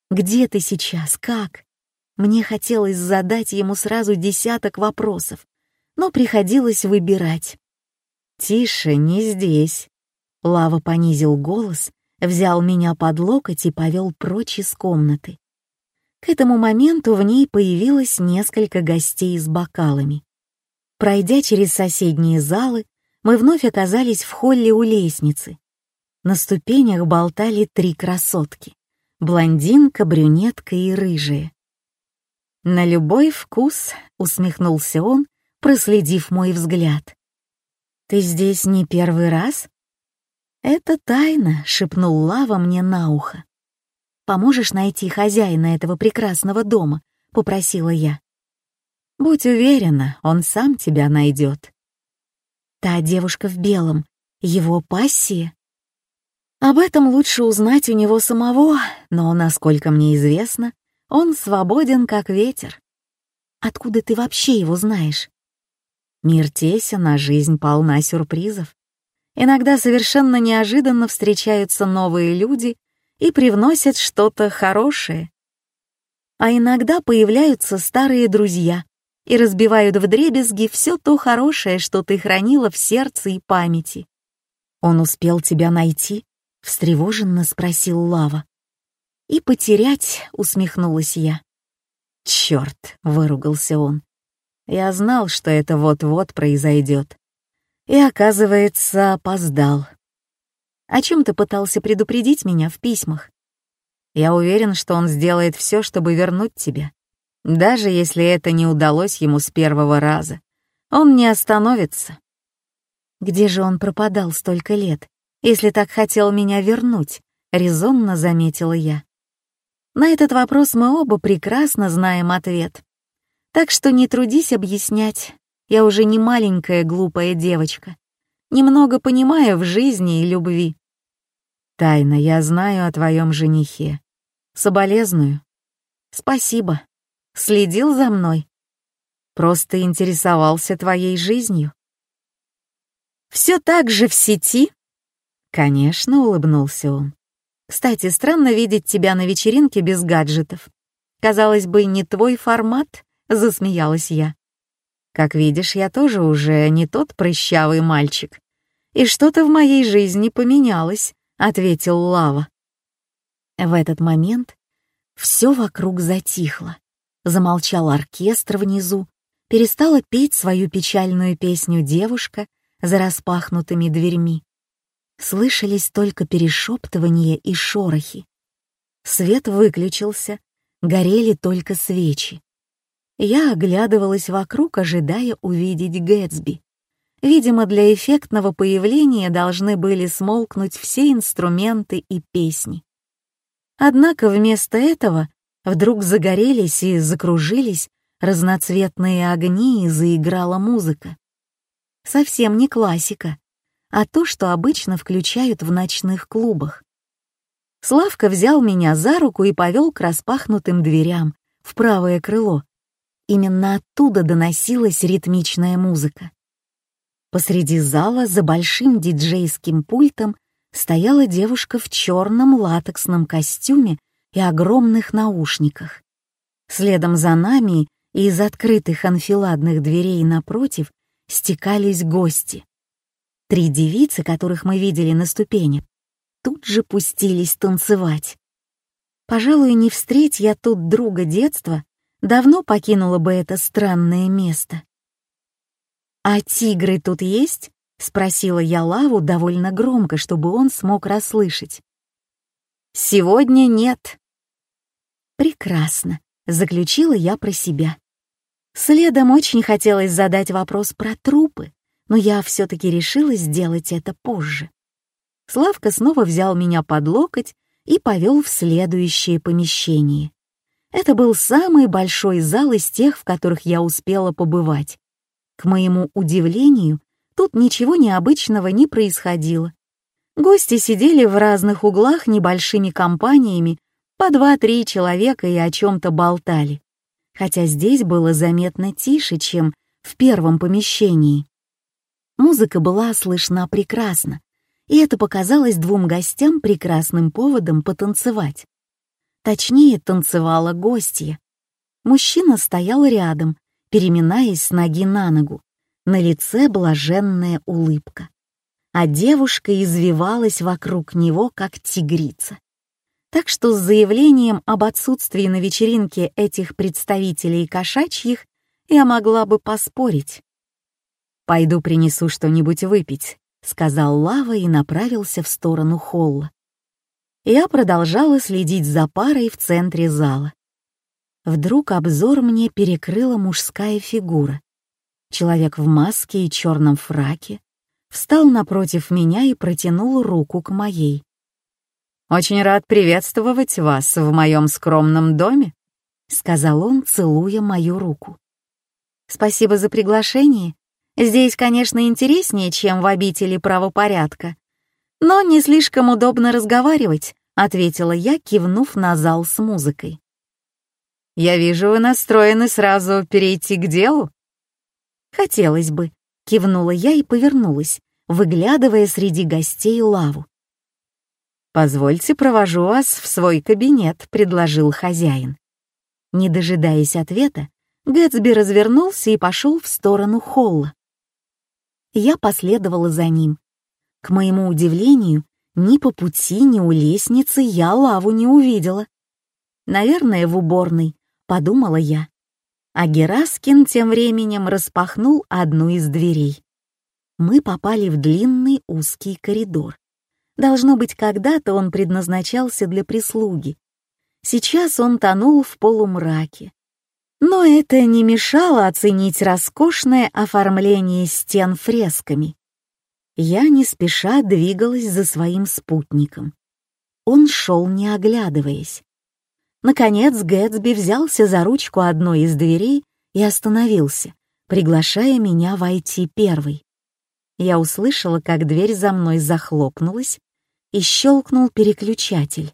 Где ты сейчас? Как? Мне хотелось задать ему сразу десяток вопросов, но приходилось выбирать. «Тише, не здесь». Лава понизил голос, взял меня под локоть и повел прочь из комнаты. К этому моменту в ней появилось несколько гостей с бокалами. Пройдя через соседние залы, мы вновь оказались в холле у лестницы. На ступенях болтали три красотки — блондинка, брюнетка и рыжая. «На любой вкус», — усмехнулся он, проследив мой взгляд. «Ты здесь не первый раз?» «Это тайна», — шепнул Лава мне на ухо. Поможешь найти хозяина этого прекрасного дома?» — попросила я. «Будь уверена, он сам тебя найдет». «Та девушка в белом, его пассия?» «Об этом лучше узнать у него самого, но, насколько мне известно, он свободен, как ветер. Откуда ты вообще его знаешь?» Мир тесен, а жизнь полна сюрпризов. Иногда совершенно неожиданно встречаются новые люди и привносят что-то хорошее. А иногда появляются старые друзья и разбивают вдребезги все то хорошее, что ты хранила в сердце и памяти. «Он успел тебя найти?» — встревоженно спросил Лава. «И потерять», — усмехнулась я. «Черт!» — выругался он. «Я знал, что это вот-вот произойдет. И, оказывается, опоздал. О чем ты пытался предупредить меня в письмах? Я уверен, что он сделает все, чтобы вернуть тебя. Даже если это не удалось ему с первого раза, он не остановится. Где же он пропадал столько лет, если так хотел меня вернуть? Резонно заметила я. На этот вопрос мы оба прекрасно знаем ответ. Так что не трудись объяснять. Я уже не маленькая глупая девочка. Немного понимаю в жизни и любви. Тайна, я знаю о твоем женихе. Соболезную. Спасибо. Следил за мной. Просто интересовался твоей жизнью. Все так же в сети? Конечно, улыбнулся он. Кстати, странно видеть тебя на вечеринке без гаджетов. Казалось бы, не твой формат, засмеялась я. Как видишь, я тоже уже не тот прыщавый мальчик. И что-то в моей жизни поменялось, ответил Лава. В этот момент все вокруг затихло. Замолчал оркестр внизу, перестала петь свою печальную песню девушка за распахнутыми дверьми. Слышались только перешептывания и шорохи. Свет выключился, горели только свечи. Я оглядывалась вокруг, ожидая увидеть Гэтсби. Видимо, для эффектного появления должны были смолкнуть все инструменты и песни. Однако вместо этого вдруг загорелись и закружились разноцветные огни и заиграла музыка. Совсем не классика, а то, что обычно включают в ночных клубах. Славка взял меня за руку и повел к распахнутым дверям в правое крыло. Именно оттуда доносилась ритмичная музыка. Посреди зала за большим диджейским пультом стояла девушка в черном латексном костюме и огромных наушниках. Следом за нами из открытых анфиладных дверей напротив стекались гости. Три девицы, которых мы видели на ступенях, тут же пустились танцевать. Пожалуй, не встреть я тут друга детства, давно покинула бы это странное место. «А тигры тут есть?» — спросила я Лаву довольно громко, чтобы он смог расслышать. «Сегодня нет». «Прекрасно», — заключила я про себя. Следом очень хотелось задать вопрос про трупы, но я все-таки решила сделать это позже. Славка снова взял меня под локоть и повел в следующее помещение. Это был самый большой зал из тех, в которых я успела побывать. К моему удивлению, тут ничего необычного не происходило. Гости сидели в разных углах небольшими компаниями, по два-три человека и о чем-то болтали. Хотя здесь было заметно тише, чем в первом помещении. Музыка была слышна прекрасно, и это показалось двум гостям прекрасным поводом потанцевать. Точнее, танцевала гостья. Мужчина стоял рядом, переминаясь с ноги на ногу. На лице блаженная улыбка. А девушка извивалась вокруг него, как тигрица. Так что с заявлением об отсутствии на вечеринке этих представителей кошачьих я могла бы поспорить. «Пойду принесу что-нибудь выпить», — сказал Лава и направился в сторону холла. Я продолжала следить за парой в центре зала. Вдруг обзор мне перекрыла мужская фигура. Человек в маске и черном фраке встал напротив меня и протянул руку к моей. «Очень рад приветствовать вас в моем скромном доме», — сказал он, целуя мою руку. «Спасибо за приглашение. Здесь, конечно, интереснее, чем в обители правопорядка. Но не слишком удобно разговаривать», — ответила я, кивнув на зал с музыкой. Я вижу, вы настроены сразу перейти к делу. Хотелось бы, кивнула я и повернулась, выглядывая среди гостей лаву. «Позвольте, провожу вас в свой кабинет», — предложил хозяин. Не дожидаясь ответа, Гэтсби развернулся и пошел в сторону холла. Я последовала за ним. К моему удивлению, ни по пути, ни у лестницы я лаву не увидела. Наверное, в уборной, подумала я. А Гераскин тем временем распахнул одну из дверей. Мы попали в длинный узкий коридор. Должно быть, когда-то он предназначался для прислуги, Сейчас он тонул в полумраке. Но это не мешало оценить роскошное оформление стен фресками. Я не спеша двигалась за своим спутником. Он шел, не оглядываясь. Наконец Гэтсби взялся за ручку одной из дверей и остановился, приглашая меня войти первой. Я услышала, как дверь за мной захлопнулась, и щелкнул переключатель.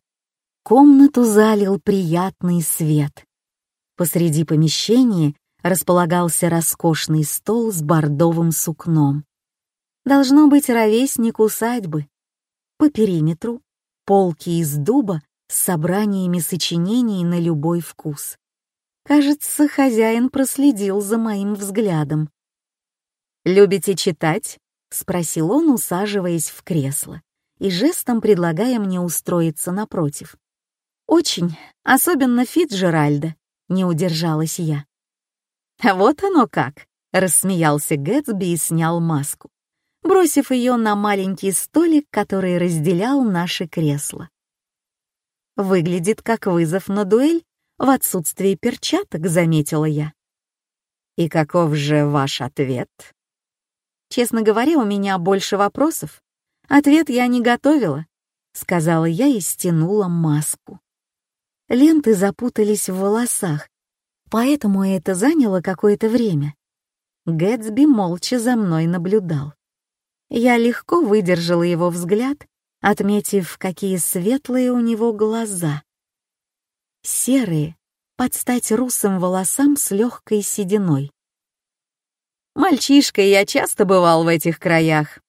Комнату залил приятный свет. Посреди помещения располагался роскошный стол с бордовым сукном. Должно быть ровесник усадьбы. По периметру полки из дуба с собраниями сочинений на любой вкус. Кажется, хозяин проследил за моим взглядом. «Любите читать?» — спросил он, усаживаясь в кресло и жестом предлагая мне устроиться напротив. «Очень, особенно Фитджеральда», — не удержалась я. «А вот оно как!» — рассмеялся Гэтсби и снял маску, бросив ее на маленький столик, который разделял наши кресла. «Выглядит как вызов на дуэль в отсутствии перчаток», — заметила я. «И каков же ваш ответ?» «Честно говоря, у меня больше вопросов. Ответ я не готовила», — сказала я и стянула маску. Ленты запутались в волосах, поэтому это заняло какое-то время. Гэтсби молча за мной наблюдал. Я легко выдержала его взгляд, отметив, какие светлые у него глаза. Серые, под стать русым волосам с легкой сединой. Мальчишкой я часто бывал в этих краях.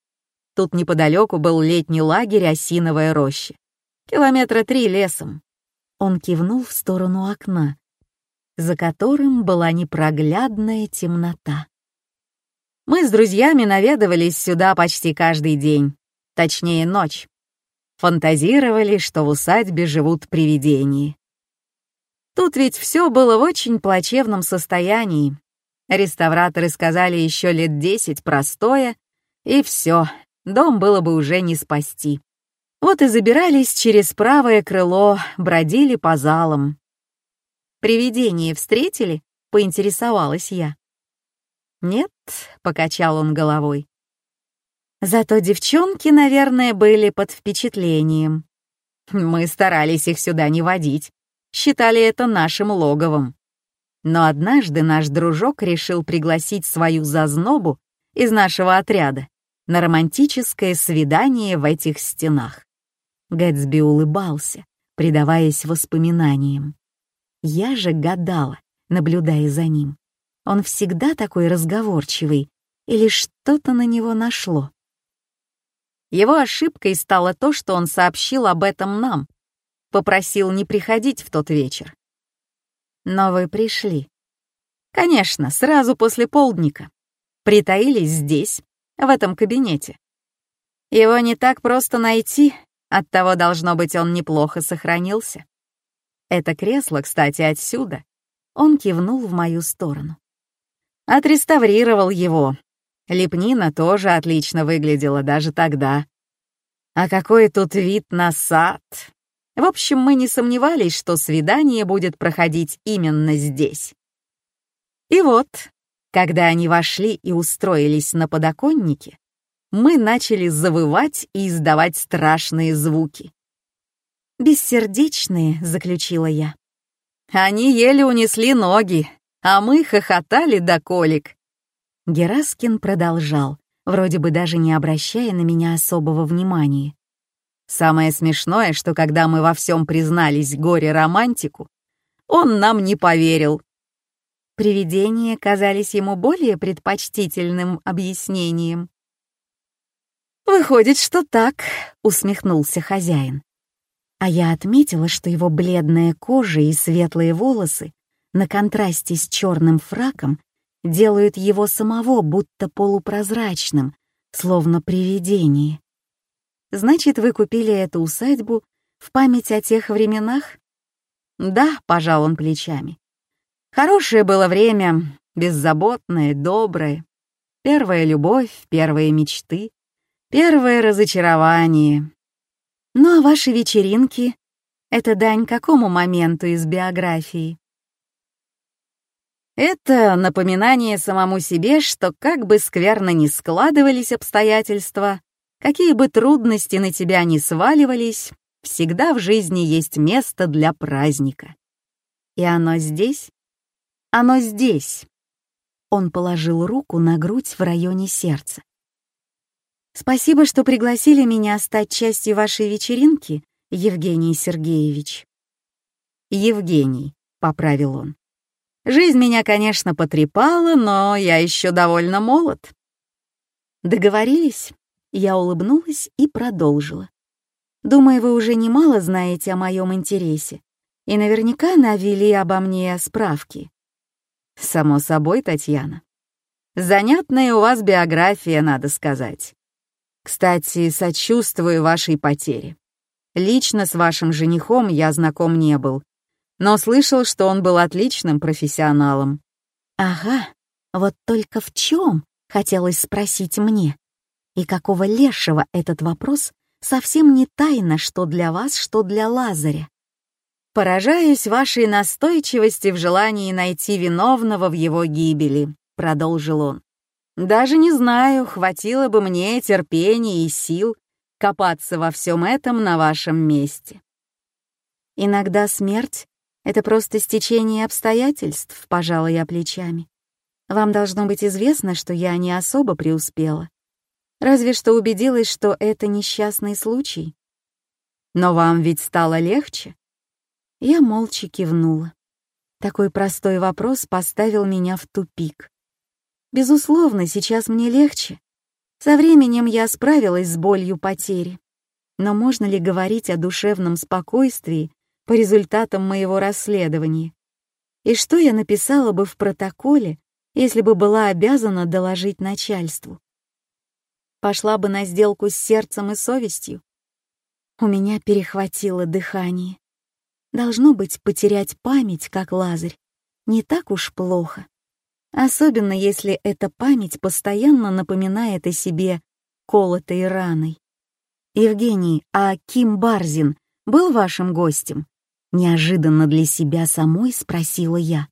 Тут неподалеку был летний лагерь «Осиновая роща». Километра три лесом. Он кивнул в сторону окна, за которым была непроглядная темнота. Мы с друзьями наведывались сюда почти каждый день, точнее ночь. Фантазировали, что в усадьбе живут привидения. Тут ведь все было в очень плачевном состоянии. Реставраторы сказали еще лет десять простое, и все, дом было бы уже не спасти. Вот и забирались через правое крыло, бродили по залам. «Привидение встретили?» — поинтересовалась я. «Нет», — покачал он головой. Зато девчонки, наверное, были под впечатлением. Мы старались их сюда не водить, считали это нашим логовом. Но однажды наш дружок решил пригласить свою зазнобу из нашего отряда на романтическое свидание в этих стенах. Гэтсби улыбался, предаваясь воспоминаниям. Я же гадала, наблюдая за ним. Он всегда такой разговорчивый, или что-то на него нашло. Его ошибкой стало то, что он сообщил об этом нам, попросил не приходить в тот вечер. Но вы пришли. Конечно, сразу после полдника. Притаились здесь, в этом кабинете. Его не так просто найти, Оттого, должно быть, он неплохо сохранился. Это кресло, кстати, отсюда. Он кивнул в мою сторону. Отреставрировал его. Лепнина тоже отлично выглядела даже тогда. А какой тут вид на сад. В общем, мы не сомневались, что свидание будет проходить именно здесь. И вот, когда они вошли и устроились на подоконнике, мы начали завывать и издавать страшные звуки. «Бессердечные», — заключила я. Они еле унесли ноги, а мы хохотали до колик. Гераскин продолжал, вроде бы даже не обращая на меня особого внимания. Самое смешное, что когда мы во всем признались горе-романтику, он нам не поверил. Привидения казались ему более предпочтительным объяснением. «Выходит, что так», — усмехнулся хозяин. А я отметила, что его бледная кожа и светлые волосы на контрасте с черным фраком делают его самого будто полупрозрачным, словно привидение. «Значит, вы купили эту усадьбу в память о тех временах?» «Да», — пожал он плечами. «Хорошее было время, беззаботное, доброе. Первая любовь, первые мечты. Первое разочарование. Ну а ваши вечеринки? Это дань какому моменту из биографии? Это напоминание самому себе, что как бы скверно ни складывались обстоятельства, какие бы трудности на тебя ни сваливались, всегда в жизни есть место для праздника. И оно здесь? Оно здесь. Он положил руку на грудь в районе сердца. Спасибо, что пригласили меня стать частью вашей вечеринки, Евгений Сергеевич. Евгений, поправил он. Жизнь меня, конечно, потрепала, но я еще довольно молод. Договорились? Я улыбнулась и продолжила. Думаю, вы уже немало знаете о моем интересе и наверняка навели обо мне справки. Само собой, Татьяна. Занятная у вас биография, надо сказать. Кстати, сочувствую вашей потере. Лично с вашим женихом я знаком не был, но слышал, что он был отличным профессионалом. Ага, вот только в чем, хотелось спросить мне. И какого лешего этот вопрос совсем не тайна, что для вас, что для Лазаря. «Поражаюсь вашей настойчивости в желании найти виновного в его гибели», — продолжил он. «Даже не знаю, хватило бы мне терпения и сил копаться во всем этом на вашем месте». «Иногда смерть — это просто стечение обстоятельств», — пожала я плечами. «Вам должно быть известно, что я не особо преуспела. Разве что убедилась, что это несчастный случай. Но вам ведь стало легче? Я молча кивнула. Такой простой вопрос поставил меня в тупик. Безусловно, сейчас мне легче. Со временем я справилась с болью потери. Но можно ли говорить о душевном спокойствии по результатам моего расследования? И что я написала бы в протоколе, если бы была обязана доложить начальству? пошла бы на сделку с сердцем и совестью. У меня перехватило дыхание. Должно быть, потерять память, как Лазарь, не так уж плохо. Особенно если эта память постоянно напоминает о себе колотой раной. «Евгений, а Ким Барзин был вашим гостем?» Неожиданно для себя самой спросила я.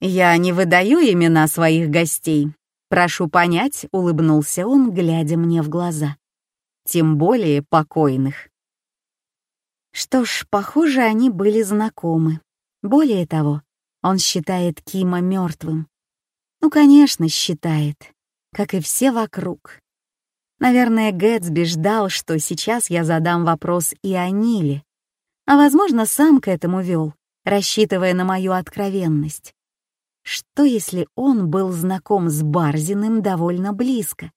«Я не выдаю имена своих гостей, «Прошу понять», — улыбнулся он, глядя мне в глаза. «Тем более покойных». Что ж, похоже, они были знакомы. Более того, он считает Кима мертвым. Ну, конечно, считает, как и все вокруг. Наверное, Гэтсби ждал, что сейчас я задам вопрос и о Ниле, а, возможно, сам к этому вел, рассчитывая на мою откровенность. Что если он был знаком с Барзиным довольно близко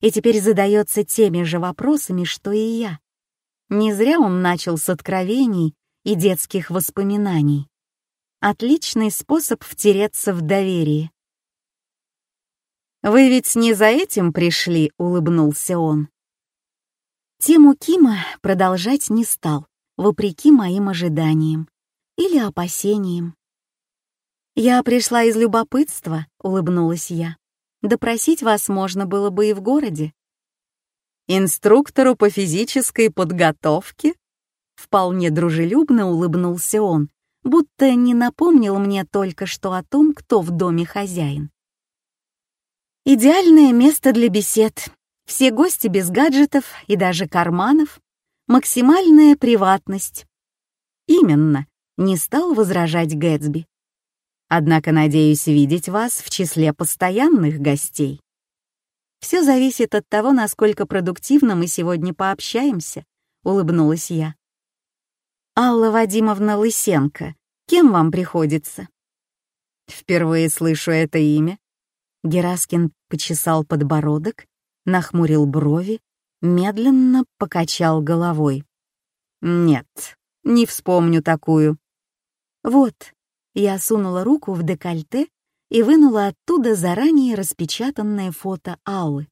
и теперь задается теми же вопросами, что и я? Не зря он начал с откровений и детских воспоминаний. Отличный способ втереться в доверие. «Вы ведь не за этим пришли», — улыбнулся он. Тему Кима продолжать не стал, вопреки моим ожиданиям или опасениям. «Я пришла из любопытства», — улыбнулась я. «Допросить вас можно было бы и в городе». «Инструктору по физической подготовке?» Вполне дружелюбно улыбнулся он, будто не напомнил мне только что о том, кто в доме хозяин. «Идеальное место для бесед. Все гости без гаджетов и даже карманов. Максимальная приватность». «Именно», — не стал возражать Гэтсби. Однако надеюсь видеть вас в числе постоянных гостей. Все зависит от того, насколько продуктивно мы сегодня пообщаемся, улыбнулась я. Алла Вадимовна Лысенко, кем вам приходится? Впервые слышу это имя. Гераскин почесал подбородок, нахмурил брови, медленно покачал головой. Нет, не вспомню такую. Вот, я сунула руку в декольте и вынула оттуда заранее распечатанное фото Аллы.